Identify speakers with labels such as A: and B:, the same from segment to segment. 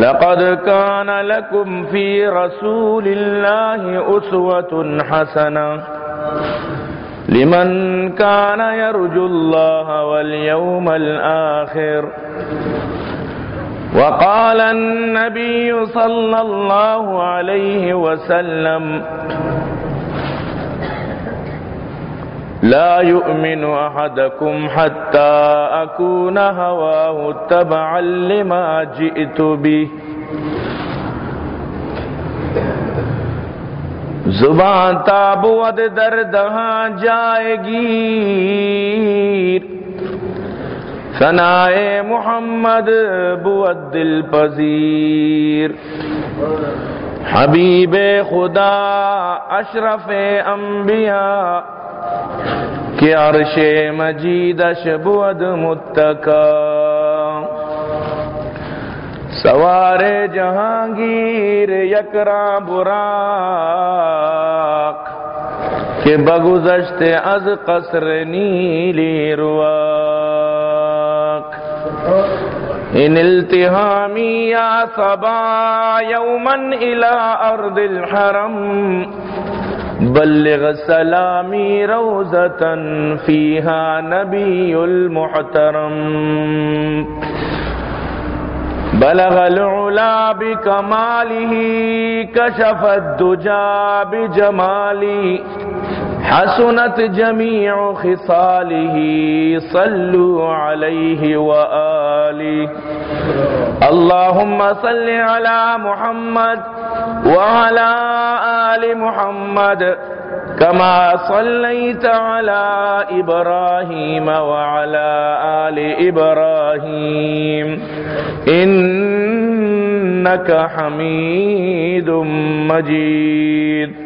A: لقد كان لكم في رسول الله أسوة حسنة. لمن كان يرجو الله واليوم الآخر. وقال النبي صلى الله عليه وسلم لا يؤمن أحدكم حتى أكون هواه تبعا لما جئت به. زبان تابود در دہاں جائے گی. ثنائے محمد بود دل پذیر حبیب خدا اشرف انبیاء. کہ عرش مجید بود متکا سوار جہانگیر یکرا براق کہ بگزشت از قصر نیلی رواق ان التهامی یا صبا یوما الى ارض الحرم بلغ سلامی روزتن فیہا نبی المحترم بلغ العلا بكماله کشف الدجا بجمالی. حسنت جميع خصاله، صلوا عليه وآله. اللهم صل على محمد وعلى آل محمد، كما صليت على إبراهيم وعلى آل إبراهيم. إنك حميد مجيد.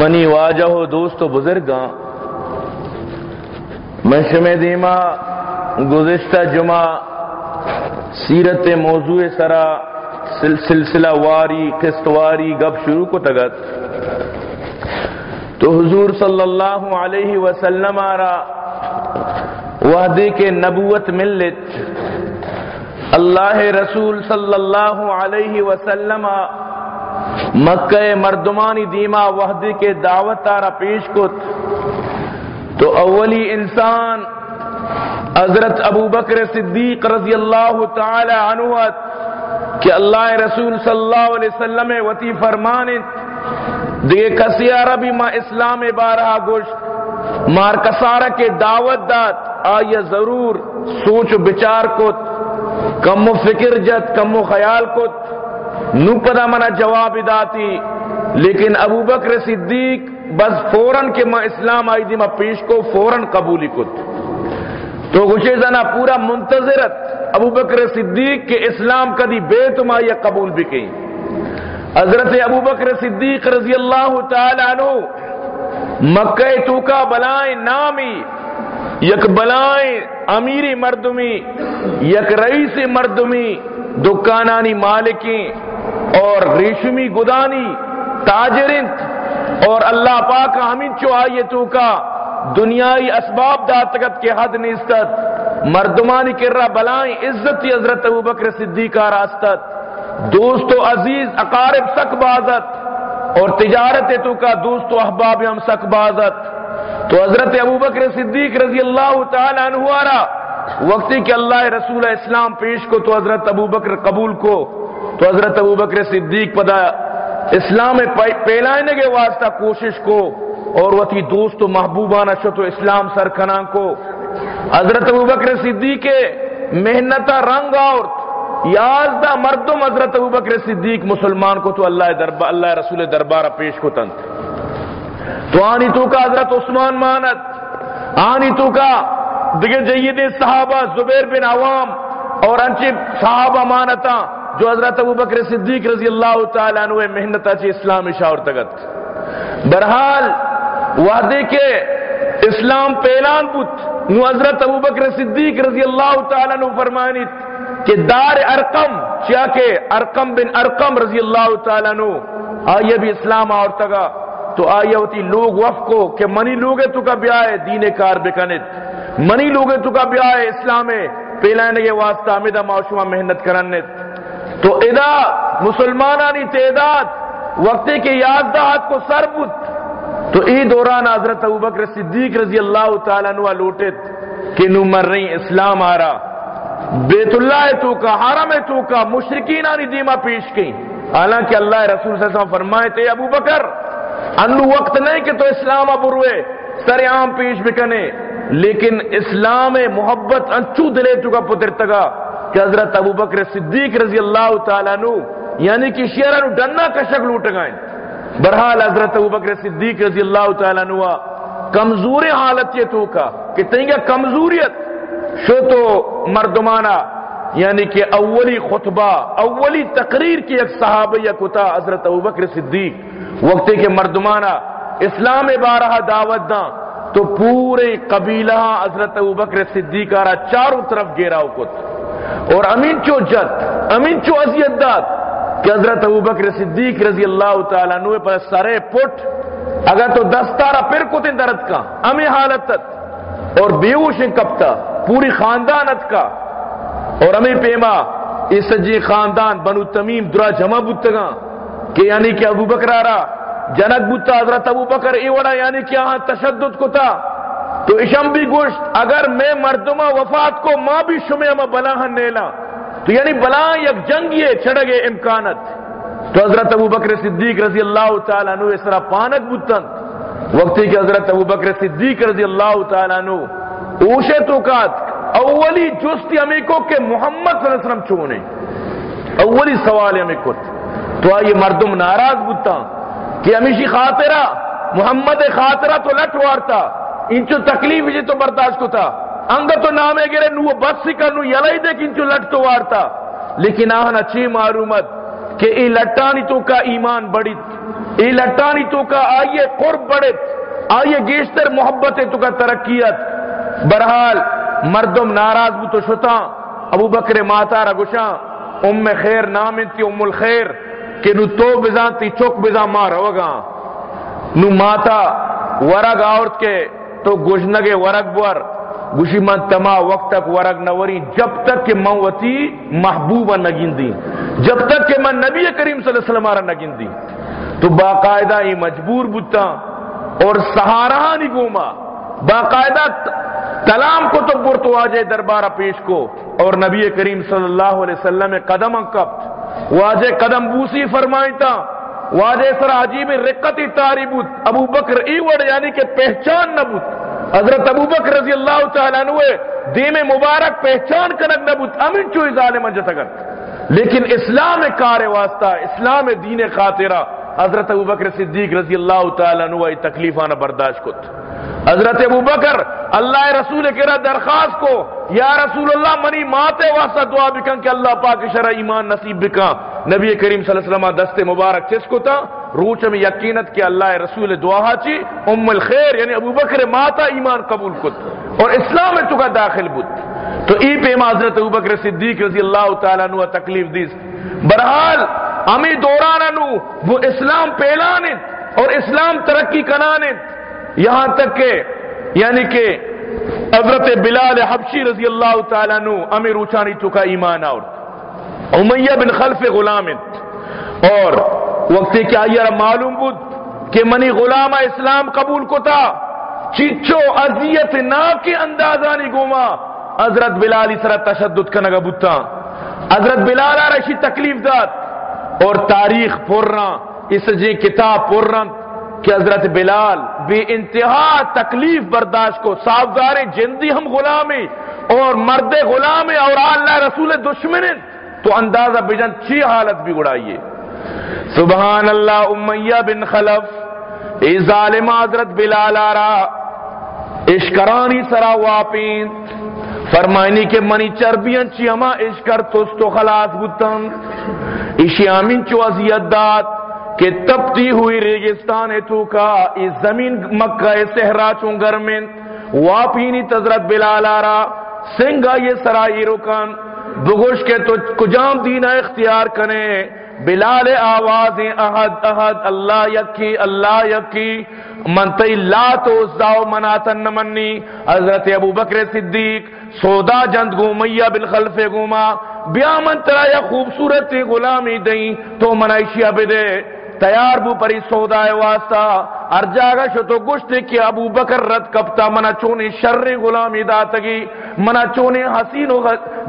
A: منی واجہ و دوست و بزرگاں محشم دیما گزشتہ جمعہ سیرت موضوع سرا سلسلہ واری، قسط واری گپ شروع کو تگت۔ تو حضور صلی اللہ علیہ وسلم آرا وحدے کے نبوت ملت۔ اللہ رسول صلی اللہ علیہ وسلم مکہ مردمانی دیما وحدے کے دعوت آرا پیش کت۔ تو اولی انسان حضرت ابو بکر صدیق رضی اللہ تعالی عنہ کہ اللہ رسول صلی اللہ علیہ وسلم وتی فرمانت دیگے کسی عربی ما اسلام بارہ گوشت، مار کسارہ کے دعوت دات آیا ضرور سوچ بچار کت، کم و فکر جت، کم و خیال کت۔ نو پدا منا جواب داتی۔ لیکن ابو بکر صدیق بس فوراً کے ماں اسلام آئی دی ماں پیش کو فوراً قبولی کت۔ تو گوشے زنا پورا منتظرت ابو بکر صدیق کے اسلام کدی بے تما یا قبول بھی کہیں۔ حضرت ابو بکر صدیق رضی اللہ تعالی عنہ، مکہ تو کا بلائیں نامی، یک بلائیں امیری مردمی، یک رئیس مردمی دکانانی مالکی اور ریشمی گدانی تاجرنت اور اللہ پاک ہمیں چو آئیے تو کا دنیای اسباب داتگت کے حد نستت مردمانی کر رہا بلائیں عزتی حضرت ابو بکر صدیقہ راستت، دوست و عزیز اقارب سک بازت اور تجارت تو کا دوست و احباب ہم سک بازت۔ تو حضرت ابو بکر صدیق رضی اللہ تعالیٰ عنہ آرہ وقتی کہ اللہ رسول اسلام پیش کو تو حضرت ابو بکر قبول کو، تو حضرت ابو بکر صدیق پدا اسلام پہلائنے کے واسطہ کوشش کو، اور وہ تھی دوست و محبوبانہ شو تو اسلام سرکنا کو۔ حضرت ابو بکر صدیق محنت رنگ اور یازدہ مردم حضرت ابو بکر صدیق مسلمان کو تو اللہ دربار اللہ رسول دربار پیش کو تنت تو آنی تو کا حضرت عثمان مانت، آنی تو کا دیگر جید صحابہ زبیر بن عوام اور انچے صحابہ مانتا جو حضرت ابو بکر صدیق رضی اللہ تعالیٰ عنہ محنت چی اسلام شاور تگت۔ برحال وعدے کے اسلام پیلان پت نو حضرت ابو بکر صدیق رضی اللہ تعالیٰ عنہ فرمانیت کہ دار ارقم کیا کہ ارقم بن ارقم رضی اللہ تعالیٰ نو آئیے بھی اسلام اور تگا۔ تو آئیے ہوتی لوگ وف کو کہ منی لوگے تو کا بیائے دین کار بکنت منی لوگے تو کا بیائے اسلام پیلانے کے واسطہ امیدہ معاشوہ محنت کرنت تو ادا مسلمانانی تعداد وقتے کے یاد دہات کو سر بت تو ای دوران حضرت ابو بکر صدیق رضی اللہ تعالیٰ نوہ لوٹت کہ نو مر رہی اسلام آ رہا بیت اللہ تو کا حرم تو کا مشرقین آنی دیما پیش کی حالانکہ اللہ رسول صلی اللہ علیہ وسلم فرمائے تھے ابو بکر انو وقت نہیں کہ تو اسلام ابو روے سر عام پیش بکنے۔ لیکن اسلام محبت انچو دلے تو کا پتر تگا کہ حضرت ابو بکر صدیق رضی اللہ تعالیٰ نو یعنی کہ شیرہ نو ڈننا کشک لوٹ گائیں برحال حضرت ابو بکر صدیق رضی اللہ تعالیٰ نو، کمزور حالت یہ تو کا کہ تینگا کمزوریت۔ شو تو مردمانہ یعنی کہ اولی خطبہ، اولی تقریر کی ایک صحابہ کتا حضرت ابوبکر صدیق۔ وقت کے مردمانہ، اسلام بارہ دعوت دا تو پورے قبیلہ حضرت ابوبکر صدیق آرہ چاروں طرف گیرا کت اور امین چو جت امین چو عزیت داد کہ حضرت ابوبکر صدیق رضی اللہ تعالیٰ نوے پر سرے پٹ، اگر تو دستارہ پھر کتن درد کا امی حالت اور بیوشن کپتا پوری خاندانت کا۔ اور امی پیما، اس سجی خاندان بنو تمیم درا جمع بتگا کہ یعنی کہ ابو بکرارا جنک بتا حضرت ابو بکر ای وڑا یعنی کہ آہاں تشدد کو تھا تو اشم بھی گوشت، اگر میں مردمہ وفات کو ماں بھی شمی اما بلاہن ہاں نیلا۔ تو یعنی بلا یک جنگ جنگیے چھڑگے امکانت۔ تو حضرت ابو بکر صدیق رضی اللہ تعالیٰ نو اس طرح پانک بتن وقتی کہ حضرت ابو بکر صدیق رضی اللہ تعالیٰ نو اوشے تو کات، اولی جستی ہمیں کو کہ محمد صلی اللہ علیہ وسلم چونے۔ اولی سوال ہمیں کت تو آئیے مردم ناراض بتا کہ ہمیشی خاطرہ، محمد خاطرہ تو لٹ وارتا انچو تکلیف جی تو برداشت کو تھا۔ انگا تو نامے گرے، نو بس سکا نو یلائی دے کہ انچو لٹ تو وارتا لیکن آہن اچھی معلومت کہ ای لٹانی تو کا ایمان بڑھت، ای لٹانی تو کا آئیے قرب بڑھت، آئیے گیشتر محبت تو کا ترقیت۔ برحال مردم ناراض بو تو شتا، ابو بکر ماتا را گشا ام خیر نام انتی ام الخیر۔ کہ نو تو بزان تی چوک بزان ما روگا نو ماتا ورگ آورت کے تو گشنگے ورگ بور۔ گوشی من تما وقت تک ورگ نوری جب تک کہ من وتی محبوبہ نگین دی جب تک کہ من نبی کریم صلی اللہ علیہ وسلم آرہ نگین دی تو باقاعدہ ہی مجبور بتا اور سہارہ نہیں گوما۔ باقاعدہ کلام کو تو برتو واجہ دربارہ پیش کو۔ اور نبی کریم صلی اللہ علیہ وسلم قدم کب واجے قدم بوسی فرمائیتا، واجے سر عجیب رقتی تاری بوت ابو بکر ایوڑ یعنی کہ پہچان نہ بوت حضرت ابو بکر رضی اللہ تعالیٰ عنہ دیم مبارک پہچان کنک نہ بوت امن چوئی ظالمان جتگت لیکن اسلام کار واسطہ، اسلام دین خاطرہ حضرت ابو بکر صدیق رضی اللہ تعالیٰ عنہ تکلیفانہ برداشت کت۔ حضرت ابو بکر، اللہ رسول کے درخواست کو، یا رسول اللہ، منی ماتے واسطہ دعا بکن کہ اللہ پاک شرع ایمان نصیب بکا۔ نبی کریم صلی اللہ علیہ وسلم دست مبارک چس کو تھا روچ میں یقینت کہ اللہ رسول دعا چی ام الخیر یعنی ابو بکر ماتا ایمان قبول کت۔ اور اسلام میں چکا داخل بود تو ای پہ حضرت ابو بکر صدیق رضی اللہ تعالیٰ نو تکلیف دیس برحال امی دوران وہ اسلام پھیلانت اور اسلام ترقی کنانت یہاں تک کہ یعنی کہ حضرت بلال حبشی رضی اللہ تعالیٰ نو امیر اوچانی تو کا ایمان اور امیہ بن خلف غلامت اور وقت کیا یہ معلوم بود کہ منی غلام اسلام قبول کو تھا چیچو ازیت نا کے اندازانی گوما۔ حضرت بلال اس طرح تشدد کا نگا بتا حضرت بلال آ رشی تکلیف داد۔ اور تاریخ پورنا اس جی کتاب پورنا کہ حضرت بلال بے انتہا تکلیف برداشت کو صافدار جندی ہم غلامی اور مرد غلام اور اللہ رسول دشمن، تو اندازہ بجن چی حالت بھی گڑائیے سبحان اللہ، امیہ بن خلف ای ظالم حضرت بلال آرا اشکرانی سرا واپین فرمائنی کے منی چربین چی اما اشکر توستو خلاص بتن اشی آمین چو ازیت داد کہ تپتی ہوئی ریگستان تو کا اس زمین مکہ صحرا چون گرمن واپینی تزرت بلال آرا سنگا یہ سرائی رکن۔ بگوش کے تو کجام دینہ اختیار کنے۔ بلال آواز احد احد، اللہ یکی اللہ یکی۔ منتی لا تو زاو مناتن نمنی۔ حضرت ابو بکر صدیق سودا جند گومیہ بالخلف گوما بیا من ترا یا خوبصورت غلامی دیں، تو منائشیہ بدے تیار بو پری سودا واسطہ. ارجاگا شو تو گشت کی ابو بکر رد کپتا، منا چونی شر غلامی داتگی، منا چونی حسین و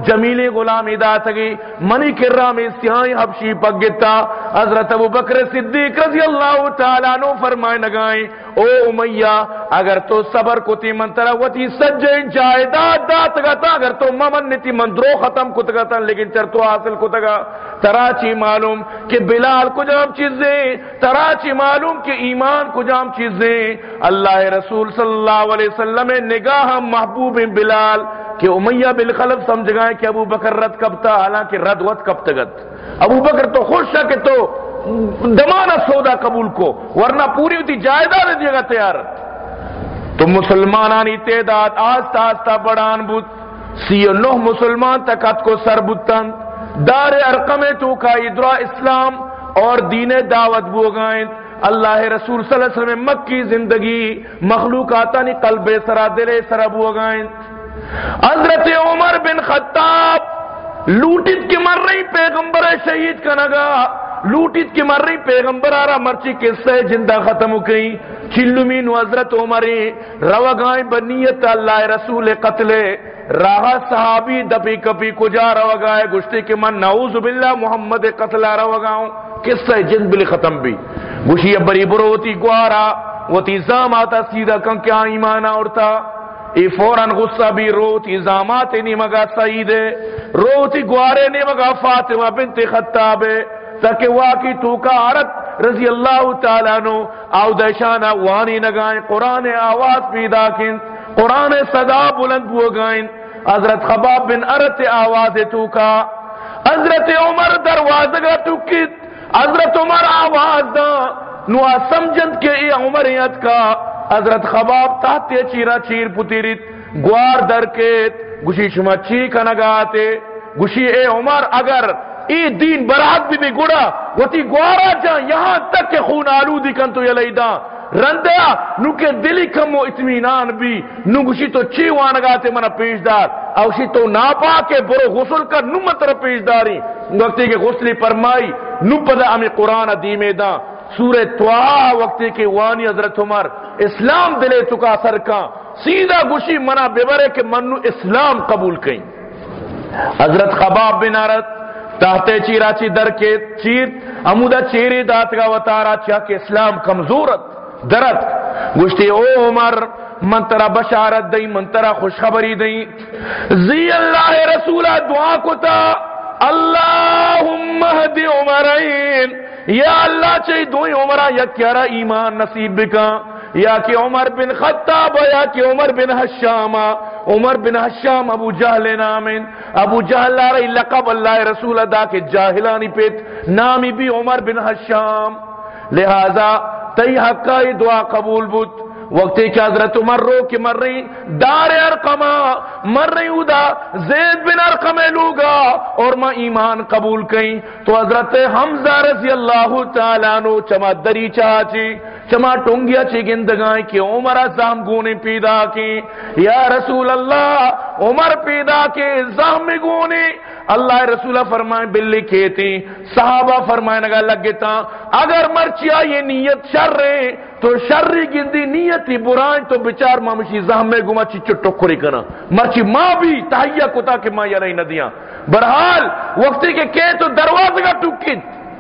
A: جمیل غلامی داتگی، منی کرام سیائی حبشی پگتا حضرت ابو بکر صدیق رضی اللہ تعالیٰ نو فرمائے نگائیں او امیہ، اگر تو صبر کو تی من ترہ وطی سجے جائداد داتگا تا اگر تو ممن نیتی من درو ختم کتگا تا، لیکن چر تو حاصل کتگا۔ تراچی معلوم کہ بلال کجام چیزیں، تراچی معلوم کہ ایمان کجام چیزیں۔ اللہ رسول صلی اللہ علیہ وسلم نگاہ محبوب بلال کہ امیہ بالخلف سمجھ گئے کہ ابو بکر رد کب تھا؟ حالانکہ رد وت کب تگت ابو بکر تو خوش ہے کہ تو دمانہ سودا قبول کو، ورنہ پوری ہوتی جائیداد دیے گا تیار۔ تو مسلمانانی تعداد آستہ آستہ بڑھان بود۔ سی و نو مسلمان تکت کو سر بتن دار ارقم تو کا ادرا اسلام اور دین دعوت بو گائیں اللہ رسول صلی اللہ علیہ وسلم مکی زندگی مخلوقاتا نی قلب سرا، دل سرا بو گائیں حضرت عمر بن خطاب لوٹت کی مر رہی پیغمبر شہید کا نگا۔ لوٹت کی مر رہی پیغمبر آرہ مرچی قصہ جندہ ختم کئی چلمین حضرت عمری روگائیں بنیت اللہ رسول قتل۔ راہ صحابی دپی کپی کجا روگائے گشتی کے من نعوذ باللہ محمد قتل روگاؤں قصہ جن بلی ختم بھی۔ گشی بری بروتی گوارا، وتی زام آتا سیدھا کن کیا ایمانا اڑتا ای فوراً غصہ بھی روتی زامات نی مگا سعید روتی گوارے نی مگا فاطمہ بنت خطاب تاکہ واقعی تو کا عرت رضی اللہ تعالیٰ نو آو دشانہ وانی نگائیں، قرآن آواز پیدا کن، قرآن صدا بلند بو گائیں۔ حضرت خباب بن عرت آواز تو کا حضرت عمر دروازہ گا ٹکت حضرت عمر آواز دا، نو سمجھند کے ای عمریت کا۔ حضرت خباب تاتے چیرا چیر پتیرت، گوار درکیت گوشی شما چی کنگاتے گوشی اے عمر، اگر ای دین برات بھی بھی گڑا وہ تی گوارا جا، یہاں تک کہ خون آلودی کن تو یلیدان رندیا نو کے دلی کم و بھی نوگشی تو چی وانگاتے منا پیشدار اوشی تو ناپا کے برو غسل کر نو متر پیشداری وقتی کے غسلی پرمائی نو پدا امی قرآن دیمے دا سورہ توہا وقتی کے وانی حضرت عمر اسلام دلے چکا سر کا سیدھا گوشی منا ببرے کہ منو اسلام قبول کئی حضرت خباب بن عرت تحتے چیرا چی در کے چیر امودہ چیری داتگا وطارا چیا کہ اسلام کمزورت درت گوشتی، او عمر، من ترا بشارت دئی من ترا خوشخبری دئی زی اللہ رسولہ، دعا کو تا اللہم اہدی عمرین. یا اللہ چاہی دوئی عمرہ، یا کیارا ایمان نصیب بکا؟ یا کہ عمر بن خطاب یا کہ عمر بن حشام عمر بن حشام، ابو جہل نامن. ابو جہل رہی لقب اللہ رسول ادا کے جاہلانی پیت، نامی بھی عمر بن حشام. لہذا تی حقائی دعا قبول بود۔ وقتی کہ حضرت عمر رو کہ مر رہی، دار ارقما مر رہی ادا زید بن ارقم لوگا، اور میں ایمان قبول کئی تو حضرت حمزہ رضی اللہ تعالیٰ نو چما دری چاچی، چما ٹونگیا چی گندگائیں کہ عمر زام گونے پیدا کی یا رسول اللہ، عمر پیدا کے زام گونے۔ اللہ رسول فرمائے بلی کھیتی صحابہ فرمائے نگا لگتا اگر مرچیا یہ نیت شر رہے تو شرری گندی نیتی برائیں تو بچار مامشی زہمے گما چی چٹو کھری کنا۔ مرچی ماں بھی تحیہ کتا کہ ماں یا رہی ندیاں برحال وقتی کے کہ تو دروازے کا ٹکن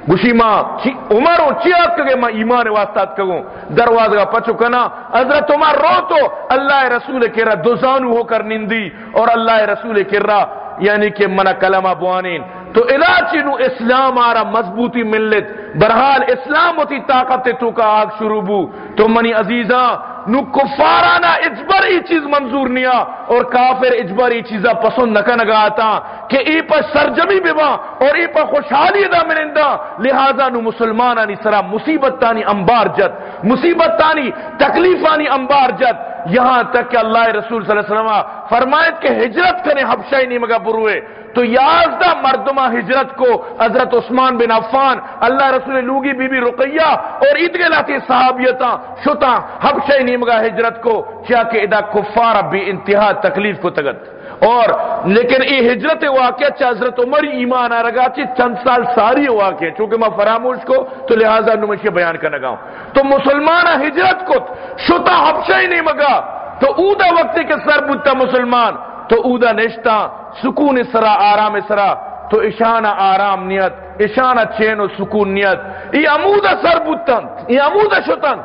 A: گوشی ماں عمر چی آت کگے ماں ایمان واسطات کگوں۔ دروازے کا پچو کنا۔ حضرت عمر رو تو اللہ رسول کے رہا دوزانو ہو کر نندی اور اللہ رسول کے رہا یعنی کہ منع کلمہ بوانین۔ تو علاچی نو اسلام آرا مضبوطی ملت، برحال اسلام ہوتی طاقت تو کا آگ شروع بو۔ تو منی عزیزاں نو کفارانا اجبر ای چیز منظور نیا اور کافر اجبر ای چیزا پسند نکا نگا آتا۔ کہ ای پر سرجمی بیوا اور ای پر خوشحالی دا منندہ لہذا نو مسلمانانی سرا مصیبت تانی انبار جت مصیبت تانی تکلیفانی انبار جت۔ یہاں تک کہ اللہ رسول صلی اللہ علیہ وسلم فرمائد کہ ہجرت کریں حبشہ نہیں مگا بروئے۔ تو یازدہ مردمہ ہجرت کو حضرت عثمان بن عفان، اللہ رسول لوگی بی بی رقیہ اور عید کے لاتی صحابیتا شتا حبشہ نیمگا ہجرت کو کیا کہ ادا کفار بھی انتہا تکلیف کو تگت۔ اور لیکن یہ ہجرت واقعہ چاہ حضرت عمر ایمان آ رگا چی چند سال ساری واقع چونکہ میں فراموش کو تو لہذا نمشی بیان کرنے گا تو مسلمان ہجرت کو شتا حبشہ ہی نہیں مگا۔ تو اودا وقتی کے سر بودتا مسلمان۔ تو اودا نشتا سکون سرا، آرام سرا۔ تو اشانہ آرام نیت اشانہ چین و سکون نیت۔ یہ امودا سر بودتن، یہ امودا شتن۔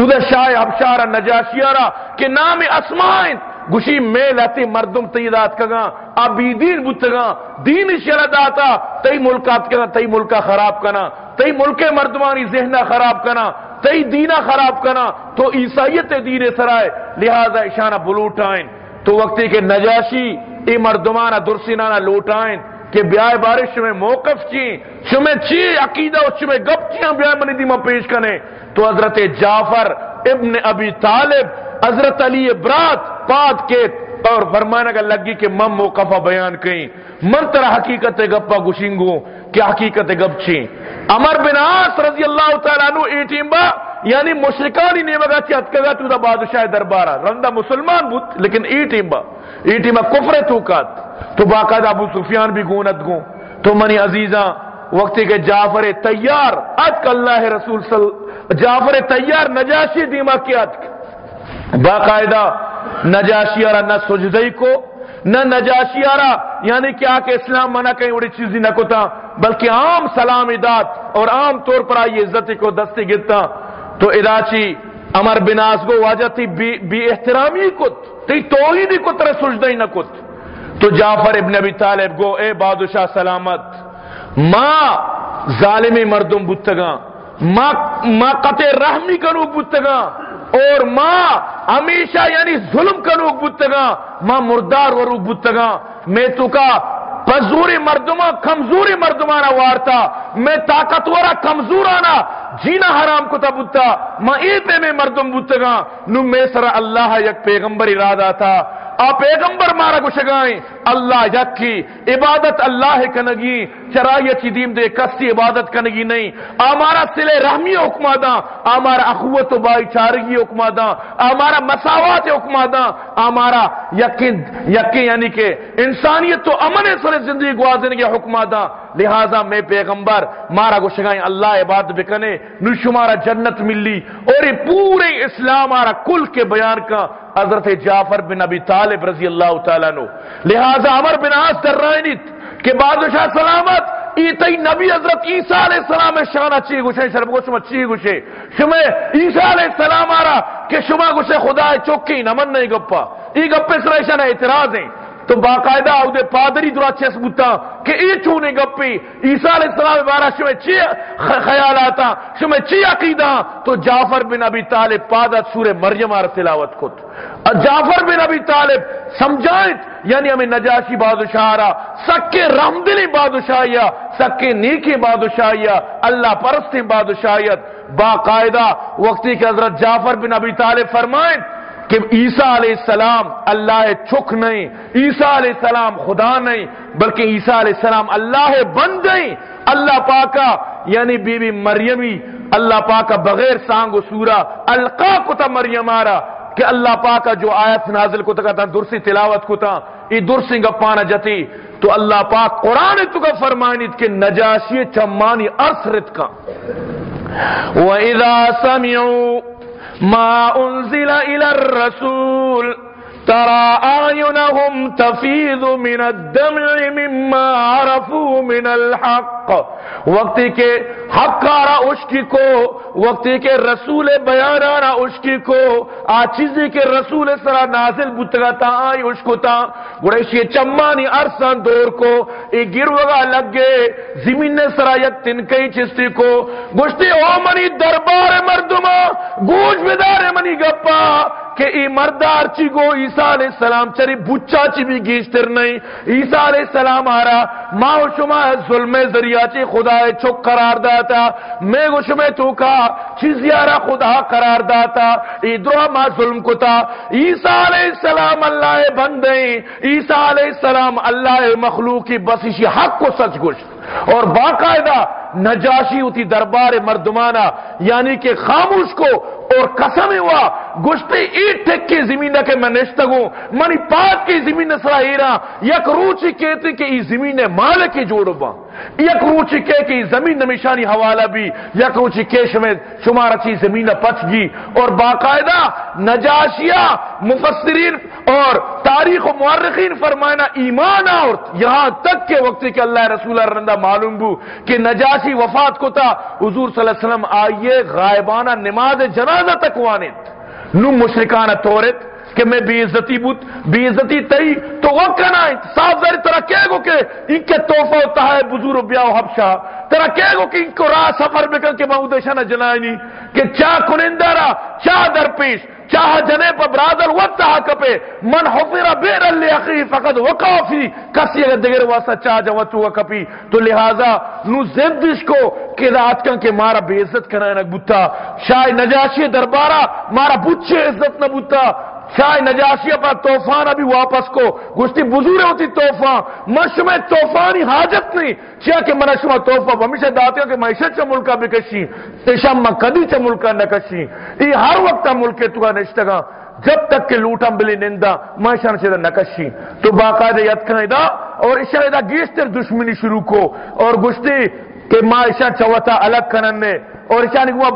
A: اودا شاہ ابشارہ نجاشیارہ کہ نام اسمائن گوشی میل اتی مردم تی دات کگا ابی دین بودتگا دین شرد آتا تی ملکات کنا تی ملکا خراب کنا تی ملک مردمانی ذہنہ خراب کنا تی دینہ خراب کنا، تو عیسائیت دین سرائے، لہذا اشانہ بلوٹائن تو وقتی کے نجاشی، ای مردمانہ درسینانہ لوٹائیں کہ بیائے بارش میں موقف چی شمیں چی عقیدہ اس شمیں گپ چیاں بیائے منی دیمہ پیش کنے تو حضرت جعفر ابن ابی طالب، حضرت علی برات پاد کے اور فرمانا کا لگی کہ مم موقفہ بیان کہیں من ترہ حقیقت گپا گشنگو کہ حقیقت گپ چی عمر بن آس رضی اللہ تعالیٰ عنہ، ایٹیم با یعنی مشرکانی نیمگا چی اتکگا تو دا بادشاہ دربارہ۔ رندہ مسلمان بود، لیکن ایٹیم با ایٹیم با کفر توکات تو باقاعدہ ابو سفیان بھی گونت گون تو منی عزیزاں، وقتی کے جعفر تیار اتک اللہ رسول صلی جعفر تیار نجاشی دیما کی اتک باقاعدہ نجاشی آرہ نہ سجدئی کو، نہ نجاشی آرہ یعنی کیا کہ اسلام منع کہیں اڑی چیزی نہ کتا، بلکہ عام سلام ادات اور عام طور پر آئی عزتی کو دستی گرتا تو اداچی امر بناس کو واجہ تھی بی بی احترامی کت تی توحیدی کت رہ سجدئی نہ کت۔ تو جعفر ابن ابی طالب گو، اے بادشاہ سلامت ماں ظالمی مردم بتگاں ماں قطع رحمی کنو بتگاں اور ماں ہمیشہ یعنی ظلم کنو بتگاں ماں مردار ورو بتگاں میں تو کا پزوری مردمہ کمزوری مردمانہ وارتا۔ میں طاقتورا، کمزورانا، جینا حرام کو بتا میں ایتے میں مردم بتگا نو میں سر اللہ یک پیغمبر ارادہ تھا آپ پیغمبر مارا کو شگائیں اللہ یکی عبادت اللہ کنگی چرائیت چی دیم دے کسی عبادت کنگی نہیں۔ آمارا سلے رحمی حکمہ دا آمارا اخوت و بائی چارگی حکمہ دا آمارا مساوات حکمہ دا آمارا یقین یقین یعنی کہ انسانیت تو امن سر زندگی گوازن کے حکمہ دا لہذا میں پیغمبر، مارا کو اللہ عبادت بکنے نشمارا جنت ملی اور پورے اسلام آرا کل کے بیان کا حضرت جعفر بن ابی طالب رضی اللہ تعالیٰ نو لہذا عمر بن آس در رائنیت کہ بادشاہ سلامت ایتی نبی حضرت عیسیٰ علیہ السلام شانہ چی گوشے شرم گو شما چی گوشے۔ شما عیسیٰ علیہ السلام آرہ کہ شما گوشے خدا چوکی نمن نہیں گپا۔ ای گپے سرائشانہ اعتراض ہیں۔ تو باقاعدہ او پادری درا چس بوتا کہ ای چونے گپی؟ عیسیٰ علیہ السلام بارہ شمع چی خیال آتا؟ شمع چی عقیدہ؟ تو جعفر بن ابی طالب پادت سور مریم آر تلاوت کت۔ جعفر بن ابی طالب سمجھائیں یعنی ہمیں نجاشی بادشاہ سکے رحمدلی بادشاہیا سکے نیکی بادشاہیا اللہ پرست بادشاہیت، باقاعدہ وقتی کے حضرت جعفر بن ابی طالب فرمائیں کہ عیسیٰ علیہ السلام اللہ چھک نہیں، عیسیٰ علیہ السلام خدا نہیں، بلکہ عیسیٰ علیہ السلام اللہ بند نہیں اللہ پاکا یعنی بی بی مریمی، اللہ پاکا بغیر سانگ و سورا، القا کتا مریم آرا، کہ اللہ پاکا جو آیت نازل کو تکا درسی تلاوت کتا، ای درسی گپانا جتی۔ تو اللہ پاک قرآن تو کا کہ نجاشی چمانی ارس رت کا وَإِذَا سَمِعُوا مَا أُنزِلَ إِلَى الرَّسُولِ. ترى أعينهم تفيض من الدمع مما عرفوا من الحق. وقتی کے حق آرا اشکی کو وقتی کے رسول بیان آرا اشکی کو آچیزی کے رسول سرا نازل بتگا تا، آئی اشکو تا. گوڑیشی چمانی ارسان دور کو ای گروگا لگ گے زمین سرا یک تنکئی چستی کو. گوشتی او منی دربار مردما گوش بدار منی گپا. کہ ای مردار چی گو، عیسیٰ علیہ السلام چری بچا چی بھی گیشتر نہیں۔ عیسیٰ علیہ السلام آرا ما و شما ظلم ذریعہ چی خدا چک قرار داتا۔ میں گو شما تو کا چیزی آرا خدا قرار داتا۔ ای درہ ما ظلم کتا عیسیٰ علیہ السلام اللہ بندیں عیسیٰ علیہ السلام اللہ مخلوقی بسیشی حق کو سچ گوشت۔ اور باقاعدہ نجاشی ہوتی دربار مردمانہ یعنی کہ خاموش کو اور قسم ہوا گشتے ایٹ ٹھیک کی زمین کے میں نشتگوں منی پاک کی زمین سرا ایرا یک روچی کہتے کہ ای زمین مالک جوڑو با یک روچی زمین نمیشانی حوالہ بھی یک روچی کہے میں شمارا چی زمین پچ گی۔ اور باقاعدہ نجاشیہ مفسرین اور تاریخ و معرخین فرمائنا ایمان اور یہاں تک کے وقت کہ اللہ رسول رندہ معلوم بو کہ نجاشی وفات کو تا حضور صلی اللہ علیہ وسلم آئیے غائبانہ نماز جنازہ تک وانت نو مشرکانہ تورت۔ کہ میں بے عزتی بوت بے عزتی تئی، تو وہ کہنا ہے صاف ظاہر طرح کہے گو کہ ان کے توفہ ہوتا ہے بزرگ بیاو حبشہ، ترا کہے گو کہ ان کو راہ سفر بکن کے میں مہودشہ نہ جنائنی کہ چاہ کنندرہ چاہ در پیش چاہ جنے پر برادر وقت وقتہ کپے، من حفر بیر اللہ اخی فقط وقافی کسی اگر دگر واسا چاہ جوتو وقفی تو لہذا نو زدش کو کہ رات کن کہ مارا بے عزت کرنے نک بوتا، شاہ نجاشی دربارہ مارا بچے عزت نہ بوتا شاہ نجاشی پر توفان ابھی واپس کو، گشتی بزرگ ہوتی توفان مشم توفانی حاجت نہیں۔ چاہ کہ منشم توفا ہمیشہ داتے ہو کہ معیشت چا ملکہ بکشی تشم میں کدی چا ملکہ نکشی یہ ہر وقت ملکے تو نشتگا جب تک کہ لوٹم بلی نندا معیشہ نشتگا نکشی تو باقاعدہ یاد کرنے دا، اور اشارہ دا گیشتر دشمنی شروع کو۔ اور گشتی کہ معیشہ چوتا الگ کرنے، اور اشارہ ہوا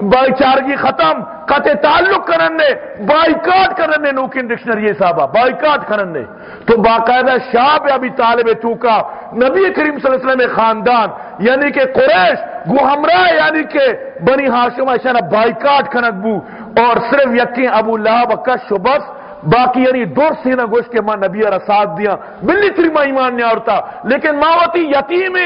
A: بھائی بائی چارگی ختم، قطع تعلق کرنے بائی کرنے نوکن ڈکشنری صاحبہ بائی کاٹ کرنے۔ تو باقاعدہ شاہ ابھی طالب چوکا، نبی کریم صلی اللہ علیہ وسلم خاندان یعنی کہ قریش گو ہمراہ یعنی کہ بنی ہاشم شاہ بائی کاٹ کنک بو، اور صرف یقین ابو لہب کش و بس باقی یعنی دور سینہ گوش گوشت کے ماں نبی اور ساتھ دیا ملی تری ماں ایمان نے آرتا لیکن ماں ہوتی یتیم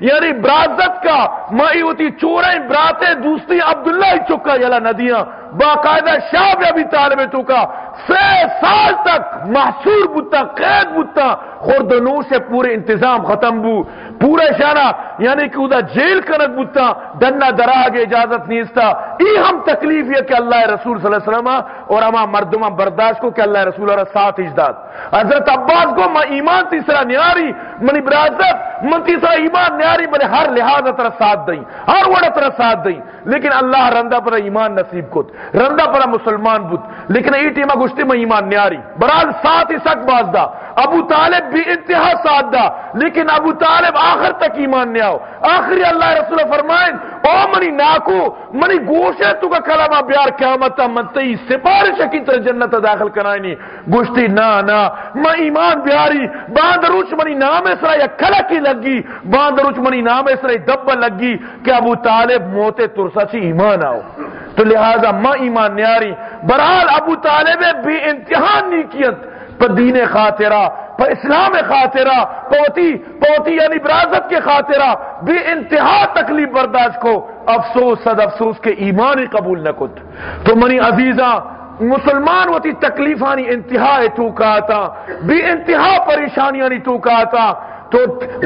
A: یعنی برازت کا، ماں ہوتی چوریں، براتیں دوسری عبداللہ ہی چکا، یلا ندیاں۔ باقاعدہ شاہ بھی ابھی طالب تو کا سے سال تک محصور بتا قید بتا خوردنو سے پورے انتظام ختم بو۔ پورے شانہ یعنی کہ ادھا جیل کنک بتا دنہ درا آگے اجازت نہیں استا ای ہم تکلیف یہ کہ اللہ رسول صلی اللہ علیہ وسلم اور اما مردمہ برداشت کو کہ اللہ رسول اللہ ساتھ اجداد۔ حضرت عباس کو میں ایمان تیسرا نیاری، منی برازت من ایمان نیاری بنے ہر لحاظ اترا ساتھ دیں، ہر وڑ اترا ساتھ دیں۔ لیکن اللہ رندہ پر ایمان نصیب کت، رندہ پر مسلمان بود لیکن ای ٹیمہ گشتی میں ایمان نیاری۔ برال ساتھ ہی سک باز دا ابو طالب بھی انتہا ساتھ دا، لیکن ابو طالب آخر تک ایمان نیاؤ آخری اللہ رسول فرمائیں او منی ناکو، منی گوشے تو کا کلمہ بیار قیامتا منتی سپارش کی طرح جنت داخل کرائنی۔ گوشتی نا نا، ما ایمان بیاری، باندروچ منی نام اسرا یا کلکی لگی، باندروچ منی نام اسرا دب لگی کہ ابو طالب موت ترسا چی ایمان آؤ۔ تو لہذا ما ایمان نیاری۔ برحال ابو طالب بھی انتہان نہیں کیت پر دین خاطرہ پر اسلام خاطرہ، پوتی پوتی یعنی برازت کے خاطرہ بھی انتہا تکلیف برداشت کو، افسوس، صد افسوس کے ایمان ہی قبول نہ کت۔ تو منی عزیزہ، مسلمان ہوتی تکلیفانی انتہا تو کہتا بھی انتہا پریشانیاں تو کہتا۔ تو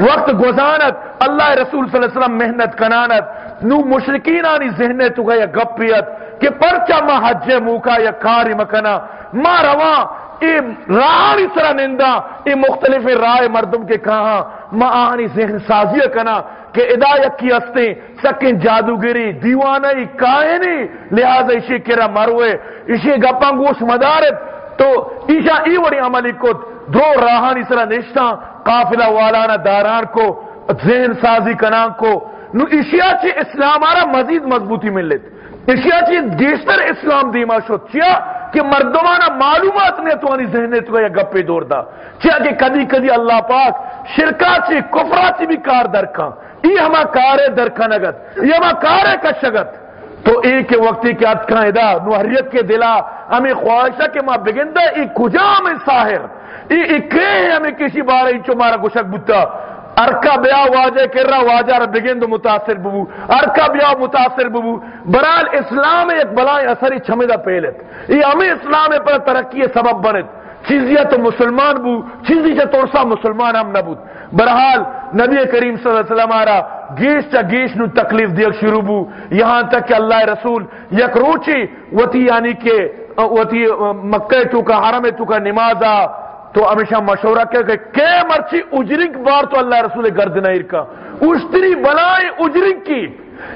A: وقت گزانت اللہ رسول صلی اللہ علیہ وسلم محنت کنانت، نو مشرکین آنی ذہنے تو گیا گپیت، کہ پرچا ما حج موکا یا کاری مکنا، ما رواں ای سرا نندا ای مختلف رائے مردم کے کہاں ما آنی ذہن سازی کنا کہ ادایت کی ہستے سکن جادوگری دیوانائی کائنی لہذا اسی کرا مروے، اسی گپاں گوش مدارت، تو ایشا ای وڑی عملی کت، دو راہانی سرا نشتا قافلہ والانا داران کو، ذہن سازی کنان کو، نو اشیاء چی اسلام آرہ مزید مضبوطی ملت۔ اشیاء چی گیشتر اسلام دیما شد چیا کہ مردمانہ معلومات نے تو آنی ذہنے تو یا گپے دور دا۔ چیا کہ کدی کدی اللہ پاک شرکا چی کفرا چی بھی کار درکاں یہ ہما کار ہے درکا نگت یہ ہما کار ہے کشگت تو ایک وقتی کے اتکاں ادا نوحریت کے دلا، ہمیں خواہشہ کہ ماں بگندہ، ای کجا ہمیں ساہر ای اکے ہمیں کسی بارے انچو مارا گشک بتا ارکا بیا واجہ کر رہا واجہ رہ بگند متاثر ببو ارکا بیا متاثر ببو برال اسلام ایک بلائیں اثری چھمیدہ پہلت یہ ہمیں اسلام پر ترقی سبب بنت چیزیہ تو مسلمان بو، چیزی سے تورسا مسلمان ہم نبود برحال نبی کریم صلی اللہ علیہ وسلم آرہ گیش چا گیش نو تکلیف دیکھ شروع بو. یہاں تک کہ اللہ رسول یک روچی وطی یعنی کہ، وطی مکہ تو کا، حرم تو کا نمازا تو ہمیشہ مشورہ کیا کہ کہ مرچی اجرنگ بار تو اللہ رسول گردنا ارکا اشتری بلائیں اجرنگ کی۔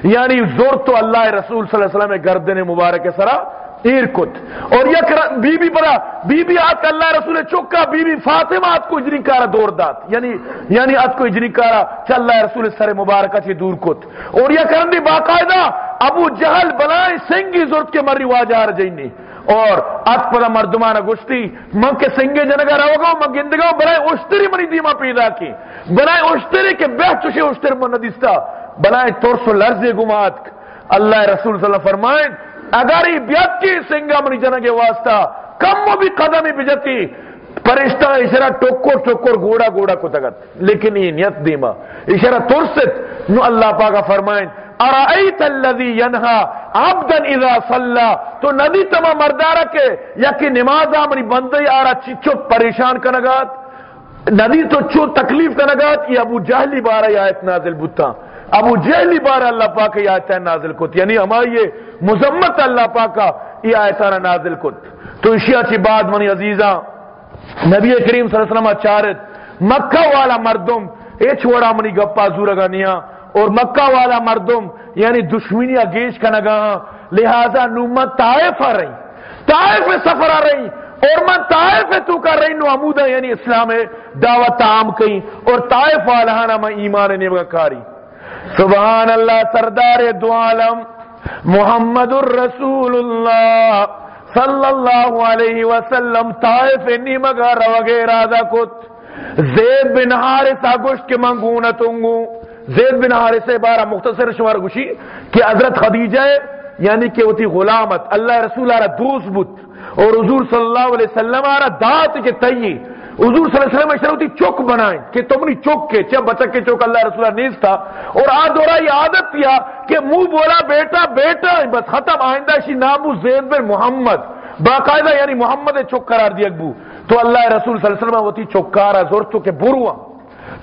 A: یعنی زور تو اللہ رسول صلی اللہ علیہ وسلم گردن مبارک سرا ایر کت۔ اور یک بی بی برا بی بی آت اللہ رسول چکا بی بی فاطمہ آت کو اجری کارا دور دات یعنی یعنی آت کو اجری کارا چا اللہ رسول سر مبارکہ چی دور کت۔ اور یہ کرندی باقاعدہ ابو جہل بلائیں سنگی زورت کے مری واجہ رجینی اور ات پدا مردمانہ گشتی من کے سنگے جنگا رہو گا من گندگا بلائے اشتری منی دیما پیدا کی، بلائے اشتری کے بہ چوشے اشتر من ندیستا بلائے گمات۔ اللہ رسول صلی اللہ علیہ فرمائیں اگر یہ بیت کی سنگا منی جنگے واسطہ، کم بھی قدمی بجتی، پرشتہ اشارہ ٹوکر ٹوکر گوڑا گوڑا کو تگت لیکن یہ نیت دیما۔ اشارہ ترست، نو اللہ پاکا فرمائیں ارائیت اللذی ینہا عبدن اذا صلی تو ندی تمہ مردارہ کے یکی نماز آمنی بندی آرہ چچو پریشان کنگات ندی تو چو تکلیف کنگات یہ ابو جہلی بارہ یہ آیت نازل بتا ابو جہلی بارہ اللہ پاک یہ آیت نازل کت۔ یعنی ہماری یہ مزمت اللہ پاکا یہ آیتانا نازل کت۔ تو اشیاء چی بعد منی عزیزاں، نبی کریم صلی اللہ علیہ وسلم چارت مکہ والا مردم اے چھوڑا منی گپا زورگا نیا اور مکہ والا مردم یعنی دشمنی گیش کا نگا لہذا نومت طائف آ رہی، طائف میں سفر آ رہی، اور من طائف میں تو کر رہی، نو عمودہ یعنی اسلام ہے دعوت عام کئی اور طائف والا نا میں ایمان نیمگا کاری سبحان اللہ، سردار دو عالم، محمد الرسول اللہ صلی اللہ علیہ وسلم، طائف نیمگا روگے دا کت زید بن حارثہ گوشت کے منگونتنگو زید بن حارث بارہ مختصر شمار گوشی کہ حضرت خدیجہ یعنی کہ وہ تھی غلامت، اللہ رسول آرہ دوست بت اور حضور صلی اللہ علیہ وسلم آرہ دات کے تیئی حضور صلی اللہ علیہ وسلم اشرا چوک بنائیں کہ تمنی چوک کے چھ بچک کے چوک اللہ رسول نیز تھا اور آ دورا یہ عادت کیا کہ منہ بولا بیٹا بیٹا، بس ختم، آئندہ شی نامو زید بن محمد، باقاعدہ یعنی محمد چوک قرار دیا ابو تو اللہ رسول صلی اللہ علیہ وسلم وہ تھی چوکارا زور تو کہ بروا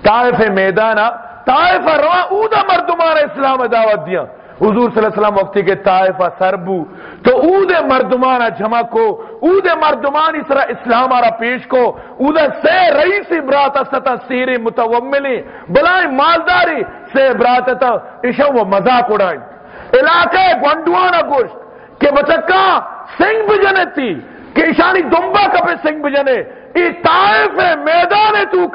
A: طائف میدانہ طائف روا اودا مردمان اسلام دعوت دیا۔ حضور صلی اللہ علیہ وسلم وقتی کے طائفہ سربو تو اود مردمان جمع کو اود مردمان اس طرح اسلام آرہ پیش کو۔ اود سے رئیس برات ستا سیر متوملی بلائیں مالداری سے برات تا اشو و مذاق اڑائیں علاقہ گونڈوانا گوشت کہ بچکا سنگ بجنے تھی، کہ اشانی دنبا کپے سنگ بجنے۔ ای طائف میدان تو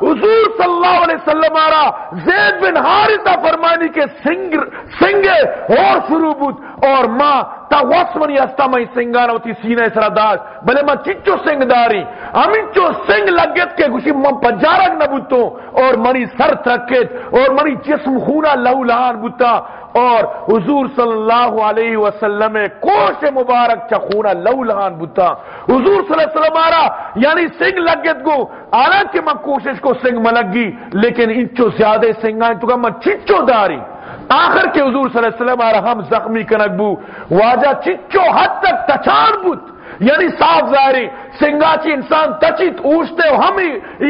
A: حضور صلی اللہ علیہ وسلم آرا زید بن حارثہ فرمانی کے سنگ سنگے اور شروع بود اور ماں تا واسمنی استا میں سنگانا ہوتی سینہ اسرا داش بلے ماں چچو سنگ داری ہمیں چو سنگ لگت کے گوشی ماں پجارک نبوتوں اور منی سر ترکت اور منی جسم خونہ لہو لہان بوتا اور حضور صلی اللہ علیہ وسلم کوش مبارک چخونا لو لہان بتا حضور صلی اللہ علیہ وسلم آرہ یعنی سنگ لگت گو آرہ میں کوشش کو سنگ ملگی لیکن انچو زیادہ سنگ آئیں تو کہ میں چچو داری آخر کے حضور صلی اللہ علیہ وسلم آرہ ہم زخمی کنک بو۔ واجہ چچو حد تک تچار بوت یعنی صاف ظاہری، سنگاچی انسان تچیت اوشتے ہو، ہم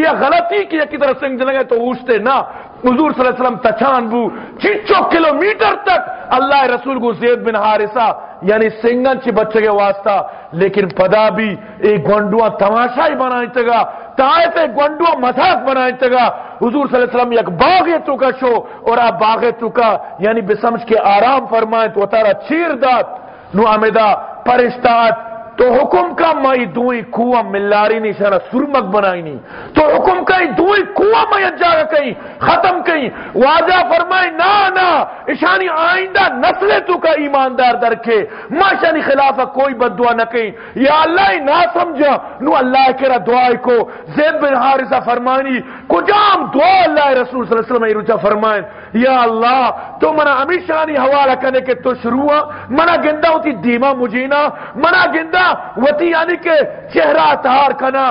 A: یہ غلطی کی ایک طرح سنگ جلنگے تو اوشتے نا حضور صلی اللہ علیہ وسلم تچان بو۔ چیچو کلومیٹر تک اللہ رسول کو زید بن حارثہ یعنی سنگن چی بچے کے واسطہ، لیکن پدا بھی ایک گونڈوا تماشا ہی بنائی تگا۔ تائف گنڈو مذاق بنائیں تگا۔ حضور صلی اللہ علیہ وسلم یک باغ تو کا شو اور آپ باغ تو کا یعنی بسمج کے آرام فرمائیں تو اتارا چیر دات نو آمدہ پرشتات تو حکم کا مائی دوئی کوہ ملاری نہیں سارا سرمک بنائی نہیں۔ تو حکم کا دوئی کوہ مائی جاگا کہیں، ختم کہیں۔ واجہ فرمائی، نا نا اشانی آئندہ نسل تو کا ایماندار درکے ما شانی خلافہ کوئی بد دعا نہ کہیں۔ یا اللہ ہی نہ سمجھا۔ نو اللہ کرا دعائی کو۔ زید بن حارثہ فرمانی کجام دعا اللہ رسول صلی اللہ علیہ وسلم رجا فرمائیں۔ یا اللہ، تو منا امیشانی حوالہ کرنے کے تو شروع منا گندہ ہوتی دیما مجینا منا گندہ وتی یعنی کہ چہرہ تہار کنا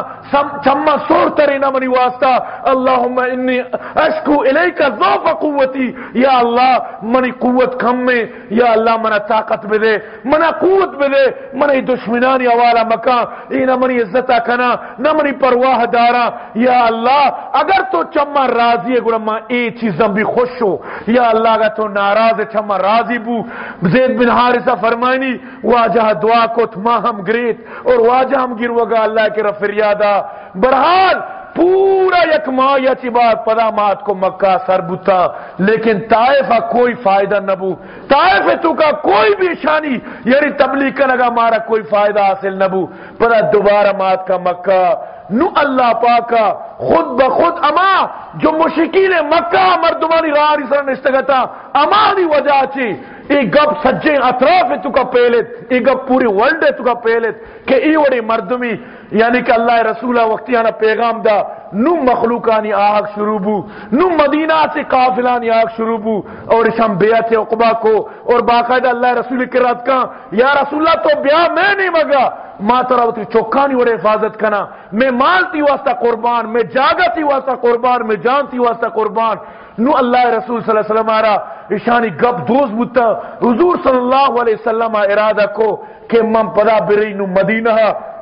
A: چمہ سور ترینا منی واسطہ، اللہم انی اشکو الیکا ذوف قوتی، یا اللہ منی قوت کم میں، یا اللہ منا طاقت بدے منا قوت بدے، منی دشمنانی حوالہ مکان، اینا منی عزتہ کنا، نہ منی پرواہ دارا، یا اللہ اگر تو چمہ راضی ہے گوڑا اے چیزاں بھی خوش ہو، یا اللہ کا تو ناراض ہے چمہ راضی بو زید بن حارثہ فرمائنی واجہ دعا کو ہم گریت، اور واجہ ہم گرو گا اللہ کے رفریادہ برحال، پورا یک ماہ یا چی بات پدا مات کو مکہ سر بتا لیکن طائفہ کوئی فائدہ نبو طائف تو کا کوئی بھی شانی یعنی تبلیغ کا لگا مارا کوئی فائدہ حاصل نبو پدا دوبارہ مات کا مکہ، نو اللہ پاکا خود بخود اما، جو مشکین مکہ مردمانی راری سر نشتگتا، اما دی وجہ چی ای سجے اطراف تو کا پیلت ای گپ پوری ورلڈ تو کا پیلت کہ ای وڑی مردمی یعنی کہ اللہ رسولہ وقتیانا پیغام دا نو مخلوقانی آگ شروع بو نو مدینہ سے قافلانی آگ شروع بو اور اشام بیعت عقبہ کو اور باقاعدہ اللہ رسول کے رات کا یا رسول اللہ تو بیا میں نہیں مگا ما ترا وتی چوکانی وڑے حفاظت کنا۔ میں مال تی واسطہ قربان، میں جاگا تی واسطہ قربان، میں جان تی واسطہ قربان۔ نو اللہ رسول صلی اللہ علیہ وسلم آرہ اشانی گب دوز بتا حضور صلی اللہ علیہ وسلم ارادہ کو کہ من پدا بری نو مدینہ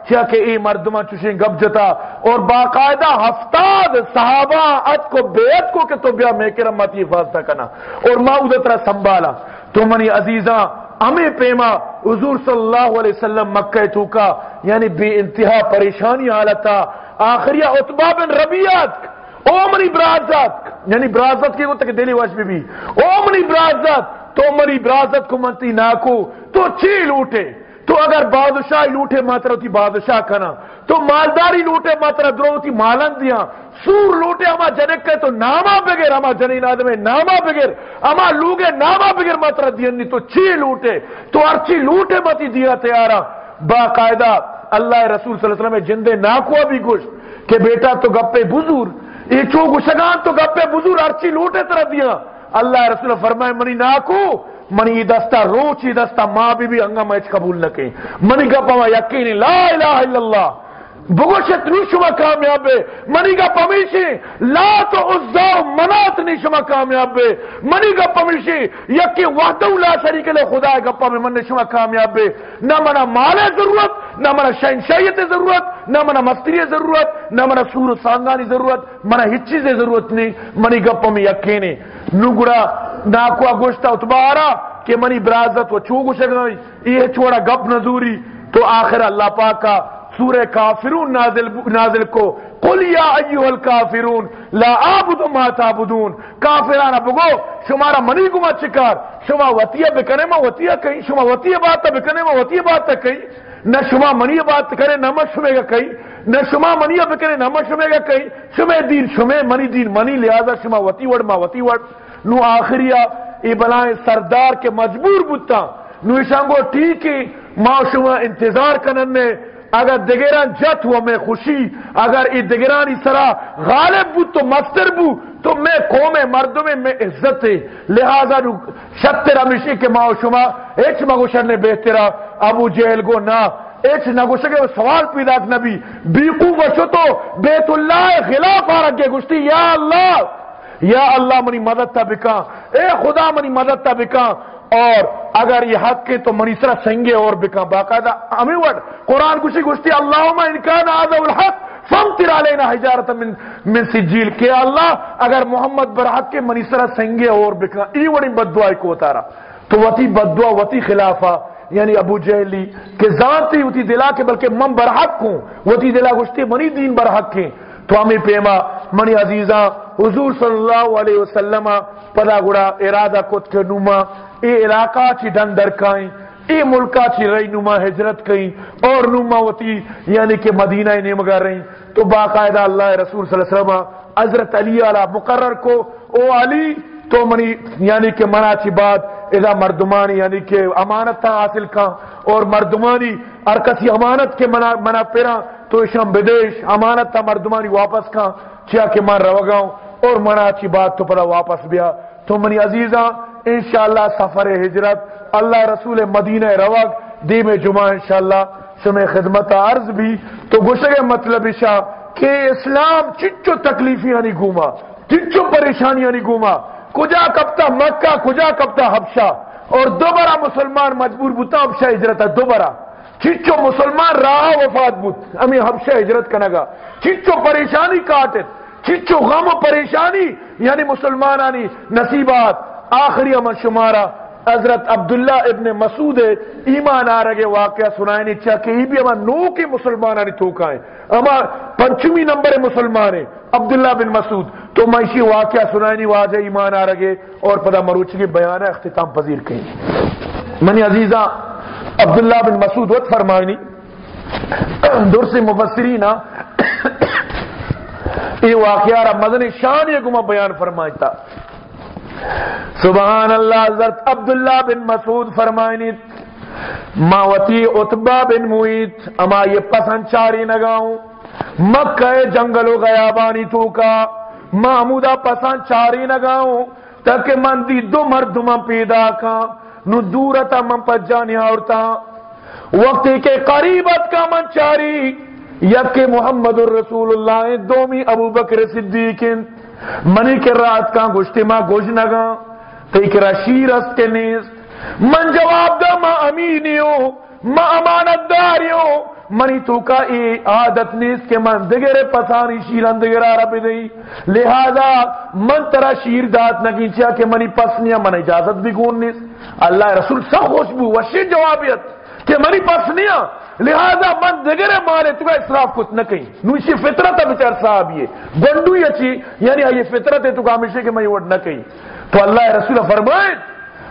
A: کیا کہ ای مردمہ چوشیں گب جتا۔ اور باقاعدہ ہفتاد صحابہ ات کو بیعت کو کہ تو بیا میں کرم ماتی حفاظتہ کنا۔ اور ما ادھترہ سنبالا تو منی عزیزاں ہمیں پیما حضور صلی اللہ علیہ وسلم مکہ تو کا یعنی بے انتہا پریشانی حالتا آخریہ اتبا بن ربیعت اومنی برازت یعنی برازت کی تک دلی واش بھی بھی اومنی برازت تو منی برازت کو منتی ناکو، تو چیل اٹھے تو اگر بادشاہ لوٹے ماترا ہوتی بادشاہ کنا، تو مالداری لوٹے ماترا درو ہوتی مالن دیا۔ سور لوٹے اما جنک کے تو ناما بغیر، اما جنین آدم ناما بغیر، اما لوگے ناما بغیر ماترا دیا تو چی لوٹے؟ تو ارچی لوٹے متی دیا تیارا۔ باقاعدہ اللہ رسول صلی اللہ علیہ وسلم جندے ناکو بھی گوش کہ بیٹا تو گپے بزور یہ چو گشگان تو گپے بزور ارچی لوٹے طرح دیا۔ اللہ رسول فرمائے، منی ناکو، منی دستا روچی دستا ماں بھی بھی انگا میچ قبول نہ کہیں منی گا پاما یقینی، لا الہ الا اللہ۔ بگوشت نو شما کامیاب ہے منی گا پمیشی، لا تو عزا منات نی شما کامیاب ہے منی گا پمیشی، یکی وحدو لا شریک لے خدا گا پمی من شما کامیاب ہے نہ منا مال ضرورت، نہ منا شہنشائیت ضرورت، نہ منا مستری ضرورت، نہ منا سور سانگانی ضرورت منا ہچ چیز ضرورت نہیں منی گا پمی یقینی۔ نو گڑا ناکوا گوشتا اتبارا کہ منی برازت و چو گوشت یہ چھوڑا گپ نزوری تو آخر اللہ پاک کا سورہ کافرون نازل, نازل کو قل یا ایوہ الکافرون لا آبدو ما تابدون کافرانا بگو شمارا منی گما چکار شما وطیہ بکنے ما وطیہ کہیں شما وطیہ بات بکنے ما وطیہ بات کہیں نہ شما منی بات کرے، نہ مشمے گا کہیں۔ نہ شما منی بکنے نہ شمے گا کہیں۔ شمے دین شمے منی دین، منی لہذا شما وتی وڑ، ما وتی وڑ۔ نو آخریا ای بلائیں سردار کے مجبور بتا نو اشانگو ٹھیک ہی، ما شما انتظار کنن نے۔ اگر دگران جت ہوا میں خوشی، اگر ای دگرانی سرا غالب بود تو مستر بود تو میں قوم مردم میں عزت ہے۔ لہذا شتر ہمیشی کے ماں شما، ایچ مگوشن نے بہترا ابو جہل گو نا، ایچ نگوشن کے سوال پیدا نبی، بیقو وچو تو بیت اللہ خلاف آرگے گشتی، یا اللہ یا اللہ منی مدد تا بکا۔ اے خدا منی مدد تا بکا۔ اور اگر یہ حق کے تو منیسرا سنگے اور بکا باقاعدہ. ہمیں وٹ قرآن کشی گشتی اللہم انکان آدھو الحق
B: فم ترا لینا حجارت من, من سجیل. کہ اللہ اگر محمد برحق کے منیسرہ سنگے اور بکنا ای وڑی بدعائی کو اتارا. تو وتی بدعا وتی خلافہ یعنی ابو جہلی کہ ذاتی وتی دلا کے بلکہ من برحق ہوں. وتی دلا گشتے منی دین برحق ہیں. تو ہمیں پیما منی عزیزاں حضور صلی اللہ علیہ وسلم پدا گڑا ارادہ کت کے نما اے علاقہ چی ڈن درکائیں اے ملکہ چی رئی نما ہجرت کہیں اور نما وتی یعنی کہ مدینہ نیمگا رہیں۔ تو باقاعدہ اللہ رسول صلی اللہ علیہ وسلم حضرت علی علیہ مقرر کو او علی تو منی یعنی کہ منا چی بات اذا مردمانی یعنی کہ امانت تھا حاصل کا اور مردمانی ارکسی امانت کے منا, منا پیرا تو شم بدیش امانت تھا مردمانی واپس کا چیا کہ من روگاؤں اور منا چی بات تو پڑا واپس بیا۔ تو منی عزیزاں انشاءاللہ سفر ہجرت، اللہ رسول مدینہ روگ دی میں جمعہ انشاءاللہ سمیں خدمت عرض بھی۔ تو گشگے مطلب شاہ کہ اسلام چچو تکلیفیاں نہیں گھوما چچو پریشانیاں نہیں گھوما کجا کبتا مکہ، کجا کبتا حبشہ؟ اور دوبارہ مسلمان مجبور بوتا حبشہ ہجرت ہے، دوبارہ۔ چچو مسلمان راہ وفات بوت ہمیں حبشہ ہجرت کنگا چچو پریشانی کاٹت چچو غم و پریشانی یعنی مسلمانانی نصیبات۔ آخری امن شمارا، حضرت عبداللہ ابن مسعود ایمان آ رگے واقعہ سنائے نہیں چاہ کہ یہ بھی اما نو کے مسلمانانی توکائیں اما پنچمی نمبر مسلمان ہیں، عبداللہ بن مسعود۔ تو معیشی واقعہ سنائے نہیں، واجہ ایمان آ رگے اور پدا مروچ کے بیان ہے اختتام پذیر کہیں۔ منی عزیزہ، عبداللہ بن مسعود وقت فرمائنی درس مفسرین ہاں۔ یہ واقعہ رہا شان یہ گمہ بیان فرمائیتا سبحان اللہ حضرت عبداللہ بن مسعود فرمائنی ماوتی اتبا بن مویت اما یہ پسند چاری نگاؤں مکہ جنگل و غیابانی تو کا محمودہ پسند چاری نگاؤں تاکہ من دی دو مردمہ پیدا کا، نو دورتا من پجانی آورتا۔ وقتی کے قریبت کا من چاری یک محمد الرسول اللہ، دومی ابو بکر صدیق منی کے رات کا گشتے ماں گوش نگا تیکرا شیر اس کے نیز۔ من جواب دا ما امینیو ما امانت داریو منی تو کا ای عادت نیز کے من دگرے پسانی شیران دگرہ رب دی۔ لہذا من ترا شیر دات نگی چاہ کہ منی پسنیا من اجازت بھی گون نیز۔ اللہ رسول سا خوشبو وشی جوابیت۔ کہ منی پسنیا لہذا من دگرے مارے تو اسراف کچھ نہ کہیں۔ نو اسی فطرت ہے بچار صاحب یہ۔ گنڈو یہ چی یعنی یہ فطرت ہے تو ہمیشہ کہ میں یہ نہ کہیں۔ تو اللہ رسول فرمائے،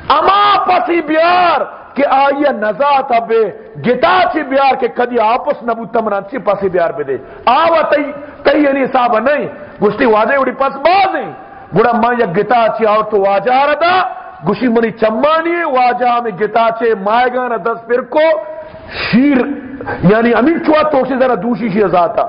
B: اما پسی بیار کہ آئیے نزات ابے گتا چی بیار کہ کدی آپس نبو تمران چی پسی بیار بے دے۔ آوا تی تی یعنی صاحب نہیں، گشتی واجہ اڑی پس باز نہیں۔ گوڑا ماں یا گتا چی آو تو واجہ ردا گشی منی چمانی، واجہ میں گتا چے مائے گانا دس پھر کو شیر یعنی امین چوا تو سے ذرا دوشی شیر ذاتا۔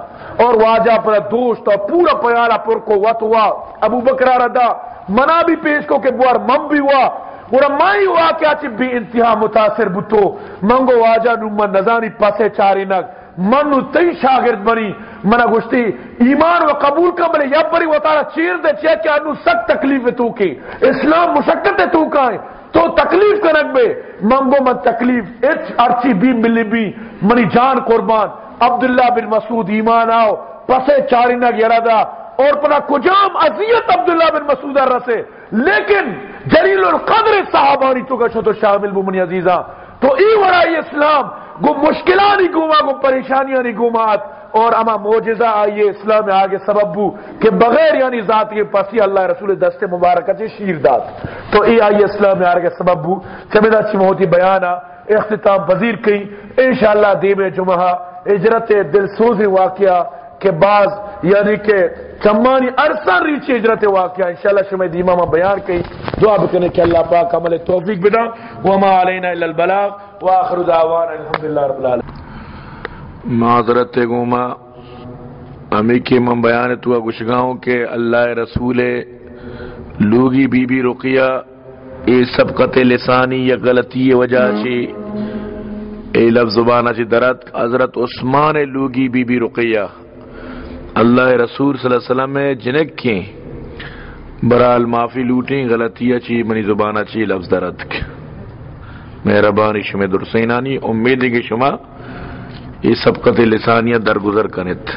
B: اور واجہ پر دوست اور پورا پیارا پر کو وط ہوا۔ ابو بکرہ ردا منا بھی پیش کو کہ بوار مم بھی ہوا۔ اور مائی ہوا کیا چی بھی انتہا متاثر بتو منگو واجہ نمان نزانی پاسے چاری نگ۔ منو تی شاگرد بنی منا گشتی، ایمان و قبول کا بلے، یا بری وطارا چیر دے چیئے کہ انو سک تکلیف تو کی، اسلام مشکت تو کائیں تو تکلیف کنک بے منگو من تکلیف، اچ ارچی بھی ملی بھی منی جان قربان، عبداللہ بن مسعود ایمان آؤ پسے چاری نگ یرادا اور پنا کجام عذیت عبداللہ بن مسعود رسے، لیکن جلیل القدر صحابانی تو گشت و شامل بمنی عزیزہ تو ای ورائی اسلام گو مشکلانی گوما گو پریشانیاں نہیں گومات اور اما موجزہ آئیے اسلام آگے سبب بو کہ بغیر یعنی ذات کے پاسی اللہ رسول دست مبارکہ چے شیر داد۔ تو ای آئیے اسلام آگے سبب بو۔ چمیدہ چی موتی بیانا، اختتام پذیر کی انشاءاللہ دیم جمعہ اجرت دل سوزی واقعہ کے بعض یعنی کہ چمانی ارسان ریچی اجرت واقعہ انشاءاللہ شمی دیمہ میں بیان کئی دعا بکنے کہ اللہ پاک عمل توفیق بدا وما علینا الا البلاغ. واخر دعوانا الحمدللہ رب العالمين
A: معذرت گوما امی کے من بیان تو گشگاؤں کے اللہ رسول لوگی بی بی رقیہ اے سبقت لسانی یا غلطی وجہ چی اے لفظ زبانہ چی درد حضرت عثمان لوگی بی بی رقیہ۔ اللہ رسول صلی اللہ علیہ وسلم میں جنک کی برال معافی لوٹیں غلطی اچھی منی زبان اچھی لفظ درد مہربانی شمی درسینانی، امید ہے کہ شما یہ سبقت لسانیہ درگزر کنت